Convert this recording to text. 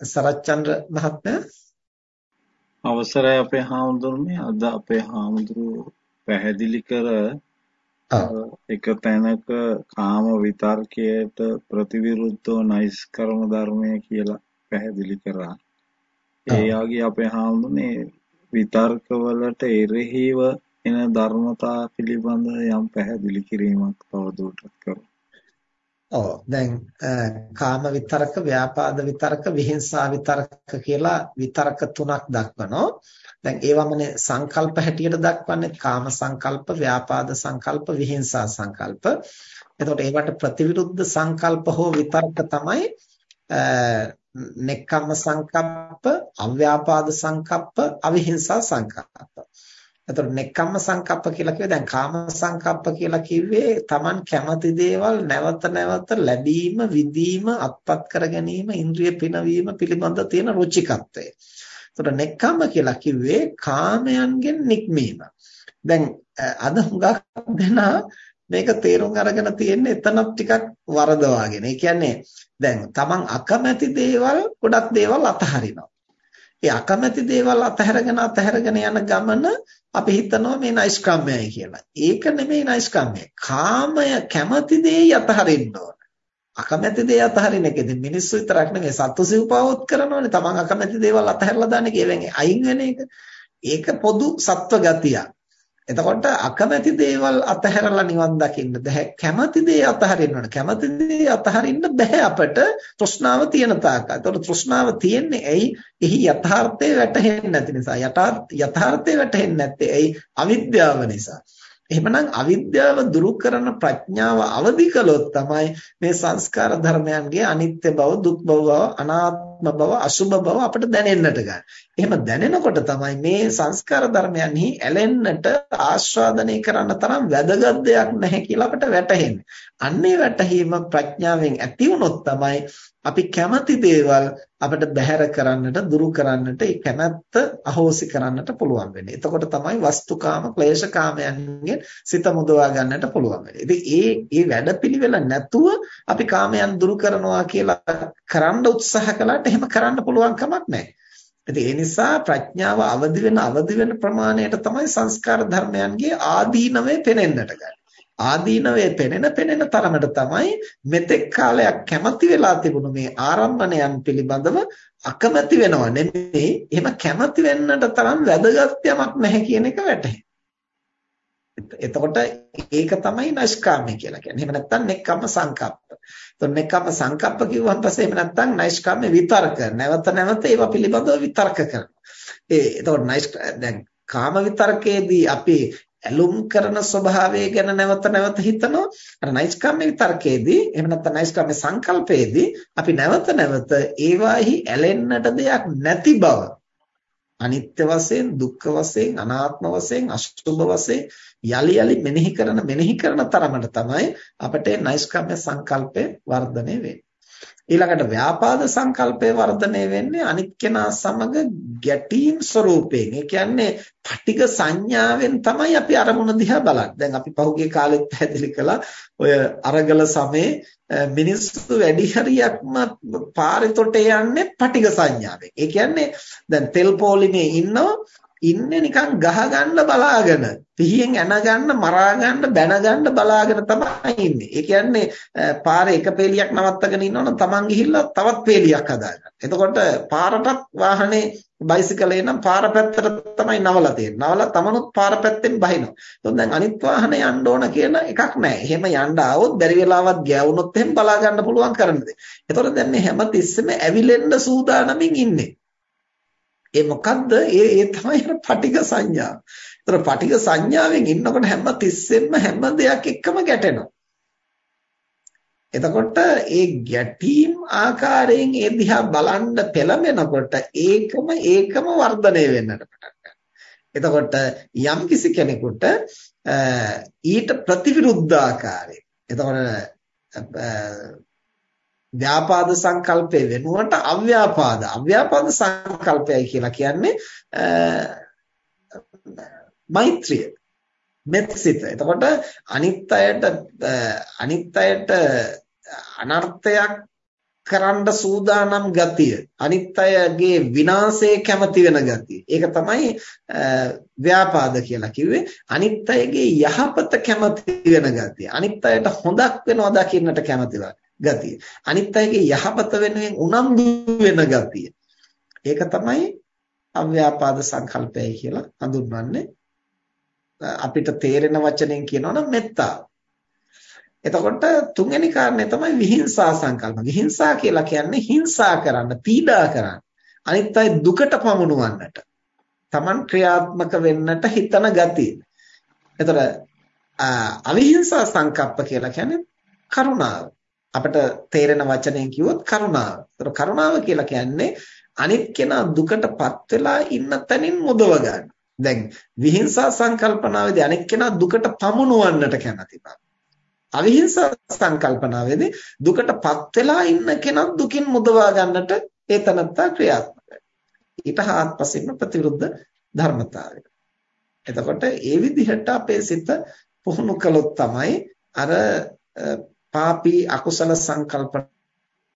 සරච්චන්ද්‍ර මහත්මයා අවසරයි අපේ හාමුදුරනේ අද අපේ හාමුදුරුවෝ පැහැදිලි කර එක තැනක කාම විතර්කයට ප්‍රතිවිරුද්ධව නයිස්කර්ම ධර්මය කියලා පැහැදිලි කරා. ඒ යාගේ අපේ හාමුදුරනේ විතර්කවලට එරෙහිව එන ධර්මතා පිළිබඳ යම් පැහැදිලි කිරීමක් තවදුරටත් කරමු. ඔව් දැන් කාම විතරක, ව්‍යාපාද විතරක, විහිංසා විතරක කියලා විතරක තුනක් දක්වනවා. දැන් ඒවමනේ සංකල්ප හැටියට දක්වන්නේ කාම සංකල්ප, ව්‍යාපාද සංකල්ප, විහිංසා සංකල්ප. එතකොට ඒවට ප්‍රතිවිරුද්ධ සංකල්ප හෝ විතරක තමයි නෙක්ඛම්ම සංකප්ප, අව්‍යාපාද සංකප්ප, අවිහිංසා සංකප්ප. එතකොට නෙක්ඛම්ම සංකප්ප කියලා කිව්වේ දැන් කාම සංකප්ප කියලා කිව්වේ Taman කැමති දේවල් නැවත නැවත ලැබීම, විඳීම, අත්පත් කර ගැනීම, ඉන්ද්‍රිය පිනවීම පිළිබඳ තියෙන රුචිකත්වය. එතකොට නෙක්ඛම්ම කියලා කිව්වේ කාමයන්ගෙන් නික්මීම. දැන් අද හුඟක් දෙනා මේක තේරුම් අරගෙන තියෙන්නේ එතනක් ටිකක් වරදවාගෙන. ඒ කියන්නේ දැන් Taman අකමැති දේවල් ගොඩක් දේවල් අතහරිනවා. ඒ අකමැති දේවල් අතහැරගෙන අතහැරගෙන යන ගමන අපි හිතනවා මේ නයිස්කම්මයයි කියලා. ඒක නෙමෙයි නයිස්කම්මය. කාමය කැමති දේ අතහරින්න ඕන. අකමැති දේ අතහරින එක ඉතින් මිනිස්සු විතරක් නෙමෙයි සත්තු සිව්පාවොත් කරනවානේ. තමන් අකමැති දේවල් අතහැරලා දාන්නේ කියවෙන් අයින් වෙන එක. ඒක පොදු සත්ව ගතියක්. එතකොට අකමැති දේවල් අතහැරලා නිවන් දකින්න බෑ. කැමති දේ අතහරින්න ඕන. කැමති දේ අතහරින්න බෑ අපට තෘෂ්ණාව තියෙන තාක්ක. එතකොට තෘෂ්ණාව තියෙන්නේ ඇයි? එහි යථාර්ථය වැටහෙන්නේ නැති නිසා. යථාර්ථය වැටහෙන්නේ නැත්තේ ඇයි? අවිද්‍යාව නිසා. එහෙමනම් අවිද්‍යාව දුරු කරන ප්‍රඥාව අවදි කළොත් තමයි මේ සංස්කාර ධර්මයන්ගේ අනිත්‍ය බව, දුක් බව, අනාත්ම බව, අසුභ බව අපිට දැනෙන්නට ගන්න. එහෙම දැනෙනකොට තමයි මේ සංස්කාර ධර්මයන්හි ඇලෙන්නට ආස්වාදනය කරන්න තරම් වැදගත් දෙයක් නැහැ කියලා අපිට වැටහෙන්නේ. අන්නේ වැටහීම ප්‍රඥාවෙන් ඇති වුණොත් තමයි අපි කැමති දේවල් අපිට බැහැර කරන්නට දුරු කරන්නට ඒ කැමැත්ත අහෝසි කරන්නට පුළුවන් වෙන්නේ. එතකොට තමයි වස්තුකාම ක්ලේශකාමයන්ගෙන් සිත මුදවා ගන්නට පුළුවන් වෙන්නේ. ඉතින් ඒ ඒ වැඩපිළිවෙල නැතුව අපි කාමයන් දුරු කරනවා කියලා කරන්න උත්සාහ කළාට එහෙම කරන්න පුළුවන් කමක් නැහැ. ඉතින් ඒ නිසා ප්‍රඥාව අවදි වෙන අවදි වෙන ප්‍රමාණයට තමයි සංස්කාර ධර්මයන්ගේ ආදීනවේ පෙනෙන්නට ගන්නේ. ආදීනවේ පෙනෙන පෙනෙන තරමට තමයි මෙතෙක් කාලයක් කැමති වෙලා තිබුණු මේ ආරම්භණයන් පිළිබඳව අකමැති වෙනව නෙමෙයි එහෙම කැමති වෙන්නට තරම් වැදගත් යමක් නැහැ කියන එක වැටහෙනවා. එතකොට ඒක තමයි නෛෂ්කාම්‍ය කියලා කියන්නේ. එහෙම නැත්නම් නෙක්කම්ම සංකප්ප. එතකොට නෙක්කම්ම සංකප්ප කිව්වන් පස්සේ එහෙම නැත්නම් නෛෂ්කාම්‍ය විතර්ක. නැවත නැවත ඒවා පිළිබඳව විතර්ක කරනවා. ඒ එතකොට නෛෂ් දැන් කාම විතර්කයේදී අපි ඇලුම් කරන ස්වභාවය ගැන නැවත නැවත හිතනවා අර නයිස්කම්ම විතර්කයේදී එහෙම නැත්නම් නයිස්කම්ම සංකල්පයේදී අපි නැවත නැවත ඒවාෙහි ඇලෙන්නට දෙයක් නැති බව අනිත්‍ය වශයෙන් දුක්ඛ වශයෙන් අනාත්ම වශයෙන් අසුභ වශයෙන් යලි යලි මෙනෙහි කරන මෙනෙහි කරන තරමට තමයි අපිට නයිස්කම්ම සංකල්පය වර්ධනය වෙන්නේ ඊළඟට ව්‍යාපාද සංකල්පය වර්ධනය වෙන්නේ අනිත් කෙනා සමග ගැටීම් ස්වરૂපයෙන්. ඒ කියන්නේ පටික සංඥාවෙන් තමයි අපි අරමුණ දිහා බලන්නේ. දැන් අපි පහුගිය කාලෙත් පැහැදිලි කළා ඔය අරගල සමේ මිනිස්සු වැඩි හරියක්ම පාරිතොට යන්නේ පටික සංඥාවෙන්. ඒ කියන්නේ දැන් තෙල් පොලිමේ ඉන්නව ඉන්නේ නිකන් ගහ ගන්න බලාගෙන පිහියෙන් ඇන ගන්න මරා ගන්න බැන ගන්න බලාගෙන තමයි ඉන්නේ. ඒ කියන්නේ පාරේ එක පේලියක් නවත්තගෙන ඉන්නවනම් Taman ගිහිල්ලා තවත් පේලියක් හදාගන්න. එතකොට පාරටත් වාහනේ බයිසිකලේ නම් පාර පැත්තට තමයි නවලා තියෙන්නේ. නවලා තමනුත් පාර පැත්තෙන් බහිනවා. එතකොට දැන් අනිත් වාහනේ යන්න ඕන කියන එකක් නැහැ. එහෙම යන්න ආවොත් බැරි වෙලාවක් ගෑවුනොත් එහෙම බලා ගන්න පුළුවන් කරන්න දෙයක්. එතකොට දැන් මේ හැම තිස්සෙම ඇවිලෙන්න සූදානමින් ඉන්නේ. ඒ මොකද්ද? ඒ ඒ තමයි අර පටිඝ සංඥා. ඒතර පටිඝ සංඥාවෙන් ඉන්නකොට හැම තිස්සෙම හැම දෙයක් එක්කම ගැටෙනවා. එතකොට ඒ ගැටීම් ආකාරයෙන් ඒ දිහා බලන්න පෙළඹෙනකොට ඒකම ඒකම වර්ධනය වෙන්නට පටන් එතකොට යම් කිසි කෙනෙකුට ඊට ප්‍රතිවිරුද්ධ ආකාරයෙන් එතකොට ව්‍යාපාද සංකල්පය වෙනුවට අව්‍යාපාද අව්‍යාපාද සංකල්පයයි කියලා කියන්නේ මෛත්‍රිය. මෙත්සිත. එතකොට අනිත් අයට අනිත් අයට අනර්ථයක් කරන්න සූදානම් ගතිය අනිත් අයගේ විනාශය කැමති වෙන ගතිය. ඒක තමයි ව්‍යාපාද කියලා කිව්වේ. අනිත් අයගේ යහපත කැමති වෙන ගතිය. අනිත් අයට හොඳක් වෙනවා දකින්නට කැමති ගතිය. අනිත් අයගේ යහපත වෙනුවෙන් උනන්දු වෙන ගතිය. ඒක තමයි අව්‍යාපාද සංකල්පයයි කියලා හඳුන්වන්නේ. අපිට තේරෙන වචනෙන් කියනවා නම් මෙත්තාව එතකොට තුන්වෙනි කාරණය තමයි විහිංසා සංකල්ප. විහිංසා කියලා කියන්නේ හිංසා කරන්න, පීඩා කරන්න. අනිත් අය දුකට පමුණුවන්නට. Taman ක්‍රියාත්මක වෙන්නට හිතන ගතිය. එතකොට අවිහිංසා සංකප්ප කියලා කියන්නේ කරුණාව. අපිට තේරෙන වචනයෙන් කිව්වොත් කරුණාව. ඒතර කරුණාව කියලා කියන්නේ අනිත් කෙනා දුකටපත් වෙලා ඉන්න තැනින් මුදව ගන්න. දැන් විහිංසා සංකල්පනාවේදී අනිත් කෙනා දුකට පමුණුවන්නට කැමති බව. අවිහිංසා සංකල්පනාවේදී දුකටපත් වෙලා ඉන්න කෙනෙක් දුකින් මුදවා ගන්නට ඒ තනත්තා ක්‍රියාත්මකයි. ඊට හාත්පසින්ම ප්‍රතිවිරුද්ධ ධර්මතාවය. එතකොට ඒ විදිහට අපේ සිත පුහුණු කළොත් තමයි අර පාපී අකුසල සංකල්ප